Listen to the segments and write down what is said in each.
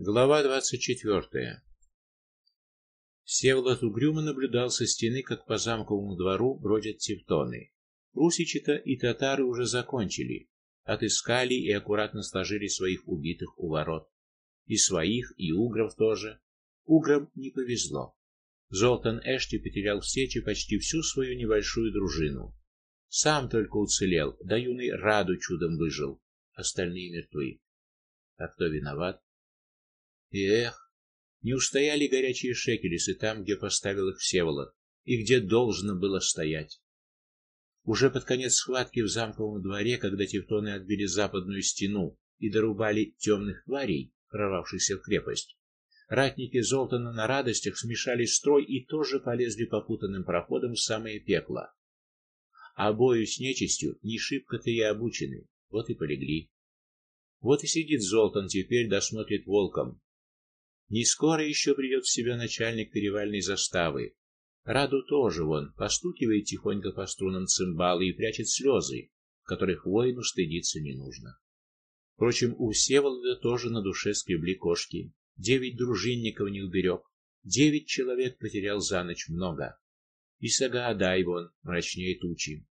Глава двадцать четвертая. Всеволод угрюмо наблюдал со стены, как по замковому двору бродят тевтоны. Русичи-то и татары уже закончили, отыскали и аккуратно сложили своих убитых у ворот. И своих, и угров тоже. Уграм не повезло. Золтан Эшти потерял в сече почти всю свою небольшую дружину. Сам только уцелел, да юный Раду чудом выжил, остальные мертвы. А кто виноват? И эх, не устояли горячие шекелисы там, где поставил их Всеволод, и где должно было стоять. Уже под конец схватки в замковом дворе, когда тевтоны отбили западную стену и дорубали темных тварей, прорвавшихся в крепость, ратники Золтана на радостях смешали строй и тоже полезли по путанным проходам в самое пекло. А бою с нечистью не шибко-то и обучены, вот и полегли. Вот и сидит Золтан теперь, досмотрит волком, не скоро еще придет в себя начальник перевальной заставы. Раду тоже вон постукивает тихонько по струнам цимбалы и прячет слезы, которых воину стыдиться не нужно. Впрочем, у Всеволода тоже на душе скребли кошки. Девять дружинников не уберег, девять человек потерял за ночь много. И Сагаадай вон мрачнее тучи.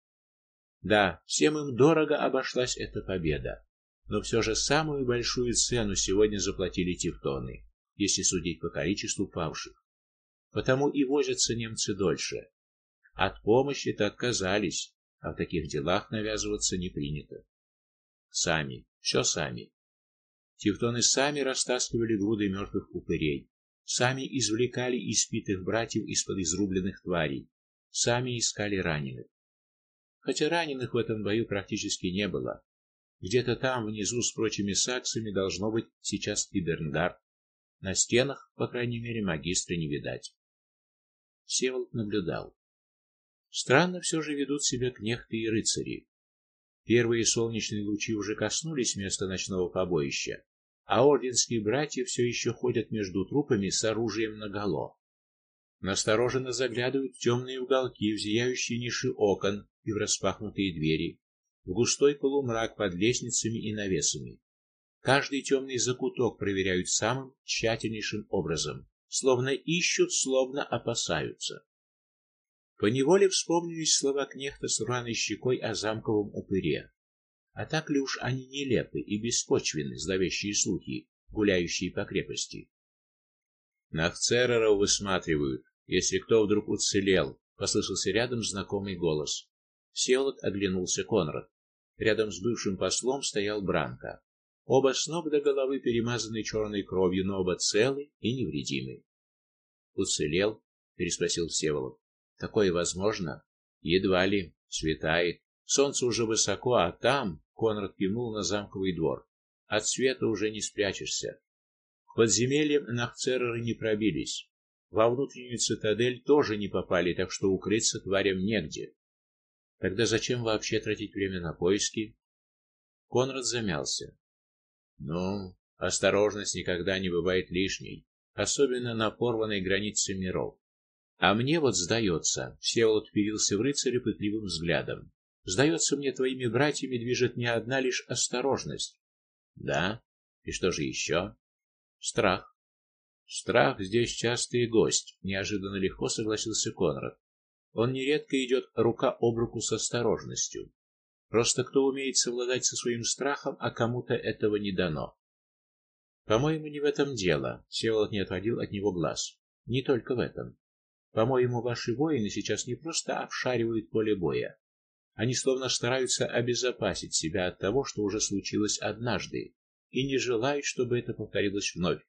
Да, всем им дорого обошлась эта победа, но все же самую большую цену сегодня заплатили тевтоны если судить по количеству павших. Потому и возятся немцы дольше. От помощи-то отказались, а в таких делах навязываться не принято. Сами, все сами. Тевтоны сами растаскивали груды мертвых упырей, сами извлекали испитых братьев из-под изрубленных тварей, сами искали раненых. Хотя раненых в этом бою практически не было. Где-то там внизу с прочими саксами должно быть сейчас и Бернгард, на стенах, по крайней мере, магистра не видать. Всеволод наблюдал. Странно все же ведут себя кнехты и рыцари. Первые солнечные лучи уже коснулись места ночного побоища, а орденские братья все еще ходят между трупами с оружием наголо. Настороженно заглядывают в темные уголки, в зияющие ниши окон и в распахнутые двери, в густой полумрак под лестницами и навесами. Каждый темный закуток проверяют самым тщательнейшим образом, словно ищут, словно опасаются. По неволе вспомнились слова кнехта с рваной щекой о замковом упыре. А так ли уж они нелепы и беспочвенны, зловещие слухи, гуляющие по крепости? Нахцереров высматривают, если кто вдруг уцелел, послышался рядом знакомый голос. Всеволод оглянулся Конрад. Рядом с бывшим послом стоял Бранко. Оба с ног до головы перемазаны черной кровью, но оба целы и невредимы. Уцелел? переспросил Всеволод. Такое возможно? Едва ли. Светает. Солнце уже высоко, а там Конрад кивнул на замковый двор. От света уже не спрячешься. В подземелье нахцереры не пробились. Во внутреннюю цитадель тоже не попали, так что укрыться тварям негде. Тогда зачем вообще тратить время на поиски? Конрад замялся. Ну, осторожность никогда не бывает лишней, особенно на порванной границе миров. А мне вот сдается, Всеволод впился в рыцаря пытливым взглядом. Сдается мне, твоими братьями движет не одна лишь осторожность. Да? И что же еще? Страх. Страх здесь частый гость, неожиданно легко согласился Конрад. Он нередко идет рука об руку с осторожностью. Просто кто умеет совладать со своим страхом, а кому-то этого не дано. По-моему, не в этом дело. Всеволод не отводил от него глаз. Не только в этом. По-моему, ваши воины сейчас не просто обшаривают поле боя. Они словно стараются обезопасить себя от того, что уже случилось однажды, и не желают, чтобы это повторилось вновь.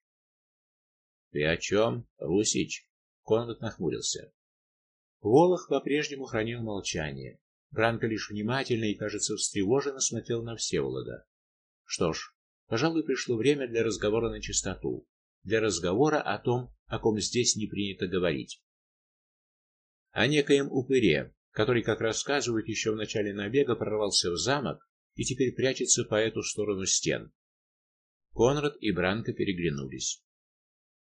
Ты о чем, Русич? Конрад нахмурился. Волох по-прежнему хранил молчание. Бранко лишь внимательно и, кажется, встревоженно смотрел на Всеволода. Что ж, пожалуй, пришло время для разговора на чистоту, для разговора о том, о ком здесь не принято говорить. О некоем упыре, который, как рассказывают, еще в начале набега прорвался в замок и теперь прячется по эту сторону стен. Конрад и Бранко переглянулись.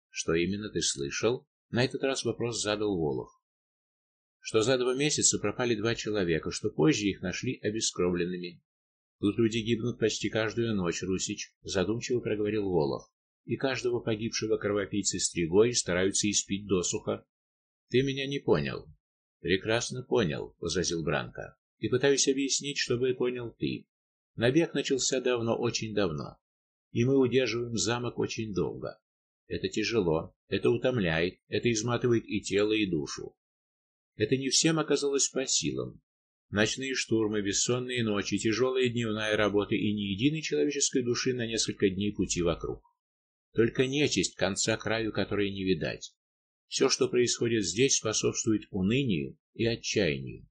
Что именно ты слышал? На этот раз вопрос задал Волох что за два месяца пропали два человека, что позже их нашли обескровленными. Тут люди гибнут почти каждую ночь, Русич, задумчиво проговорил Волох. и каждого погибшего кровопийцы стригой стараются испить досуха. Ты меня не понял. Прекрасно понял, возразил Бранко. И пытаюсь объяснить, чтобы понял ты. Набег начался давно, очень давно. И мы удерживаем замок очень долго. Это тяжело, это утомляет, это изматывает и тело, и душу. Это не всем оказалось по силам. Ночные штурмы, бессонные ночи, тяжелая дневная работа и ни единой человеческой души на несколько дней пути вокруг. Только нечисть, конца краю которой не видать. Все, что происходит здесь, способствует унынию и отчаянию.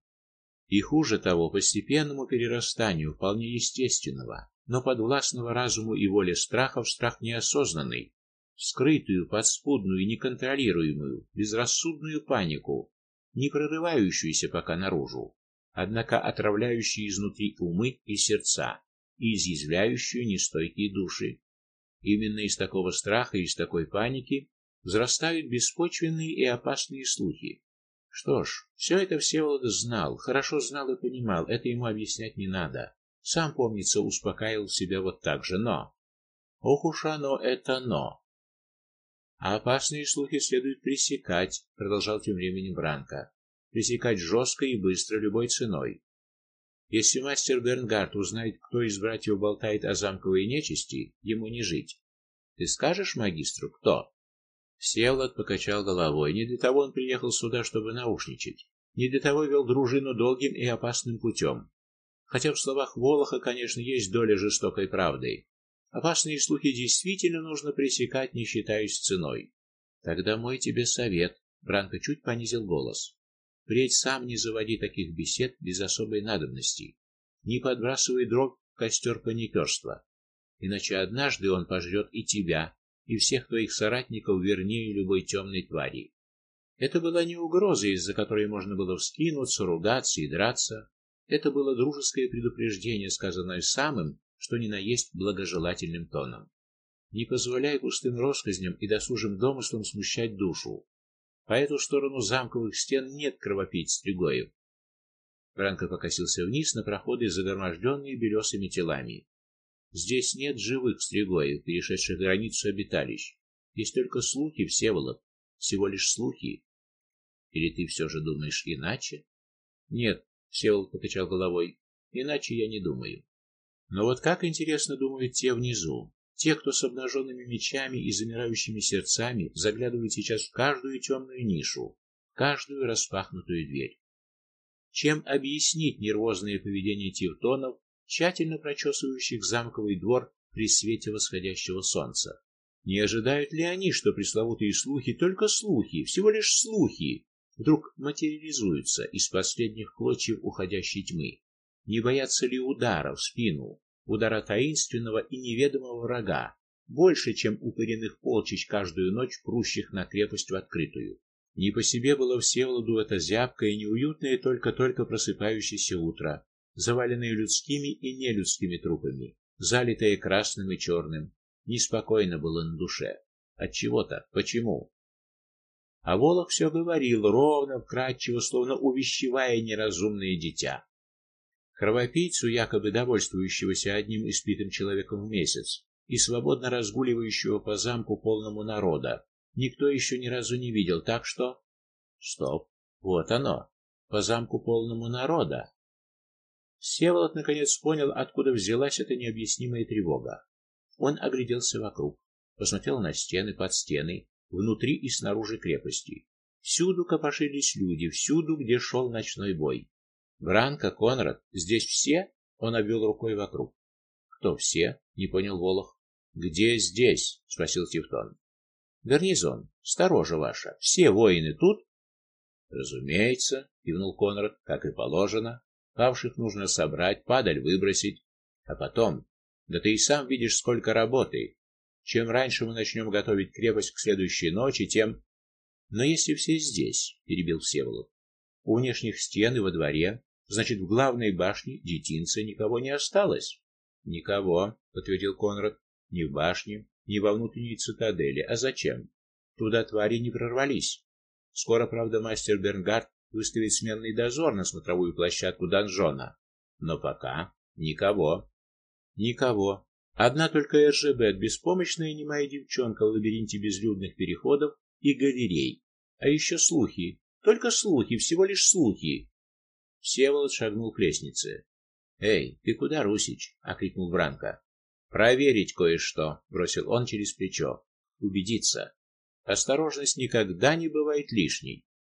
И хуже того, постепенному перерастанию вполне естественного, но подвластного разуму и воле страха в страх неосознанный, скрытую, подспудную, неконтролируемую, безрассудную панику, не прорывающуюся пока наружу, однако отравляющую изнутри умы и сердца и изъязвляющую нестойкие души. Именно из такого страха и из такой паники взрастают беспочвенные и опасные слухи. Что ж, все это Всеволод знал, хорошо знал и понимал, это ему объяснять не надо. Сам, помнится, успокаивал себя вот так же, но Ох уж оно это но. А опасные слухи следует пресекать, продолжал тем временем Бранко. Пресекать жестко и быстро любой ценой. Если мастер Бернгард узнает, кто из братьев болтает о замковой нечисти, ему не жить. Ты скажешь магистру, кто? Всеволод покачал головой. Не для того он приехал сюда, чтобы наушничать. Не для того вел дружину долгим и опасным путем. Хотя в словах Волоха, конечно, есть доля жестокой правды. Опасные слухи действительно нужно пресекать, не считаясь ценой. Тогда мой тебе совет, Бранко чуть понизил голос. Впредь сам не заводи таких бесед без особой надобности. Не подбрасывай дров в костер паникерства. Иначе однажды он пожрет и тебя, и всех твоих соратников вернее любой темной твари. Это была не угроза, из-за которой можно было вскинуться, ругаться и драться. Это было дружеское предупреждение, сказанное самым что ни на есть благожелательным тоном. Не позволяй пустым россказням и досужим домыслам смущать душу. По эту сторону замковых стен нет кровопийц стригоев. Франко покосился вниз на проходы, загроможденные белесыми телами. Здесь нет живых стригоев, перешедших границу обиталищ. Есть только слухи, Всеволод, всего лишь слухи. Или ты все же думаешь иначе? Нет, Всеволод покачал головой. Иначе я не думаю. Но вот как интересно думают те внизу, те, кто с обнаженными мечами и замирающими сердцами заглядывает сейчас в каждую темную нишу, каждую распахнутую дверь. Чем объяснить нервозное поведение тевтонов, тщательно прочесывающих замковый двор при свете восходящего солнца? Не ожидают ли они, что пресловутые слухи, только слухи, всего лишь слухи, вдруг материализуются из последних клочьев уходящей тьмы? Не боятся ли удара в спину, удара таинственного и неведомого врага, больше, чем упыренных полчищ каждую ночь прущих на крепость в открытую? Не по себе было Всеволоду это зябкое и неуютное только-только просыпающееся утро, заваленное людскими и нелюдскими трупами, залитое красным и черным. Неспокойно было на душе. От чего-то. Почему? А Волох все говорил ровно, вкратчиво, словно увещевая неразумное дитя. Кровопийцу, якобы довольствующегося одним испитым человеком в месяц и свободно разгуливающего по замку полному народа, никто еще ни разу не видел, так что Стоп. Вот оно. По замку полному народа. Всеволод наконец понял, откуда взялась эта необъяснимая тревога. Он огляделся вокруг, посмотрел на стены, под стены, внутри и снаружи крепости. Всюду копошились люди, всюду, где шел ночной бой. Бранко, Конрад, здесь все? Он обвел рукой вокруг. Кто все? не понял Волох. Где здесь? спросил Тевтон. Гарнизон, сторожа ваша. Все воины тут? Разумеется, кивнул Конрад, как и положено. Павших нужно собрать, падаль выбросить, а потом, да ты и сам видишь, сколько работы. Чем раньше мы начнем готовить крепость к следующей ночи, тем Но если все здесь, перебил Всеволод. У внешних стен и во дворе Значит, в главной башне детинца никого не осталось. Никого, подтвердил Конрад. Ни в башне, ни во внутренней цитадели. А зачем? Туда твари не прорвались. Скоро, правда, мастер Бернгард выставит сменный дозор на смотровую площадку донжона. Но пока никого. Никого. Одна только РЖБ, беспомощная немая девчонка в лабиринте безлюдных переходов и галерей. А еще слухи. Только слухи, всего лишь слухи. Всеволод шагнул к лестнице. "Эй, ты куда, Русич?" окликнул Бранко. "Проверить кое-что", бросил он через плечо. "Убедиться. Осторожность никогда не бывает лишней".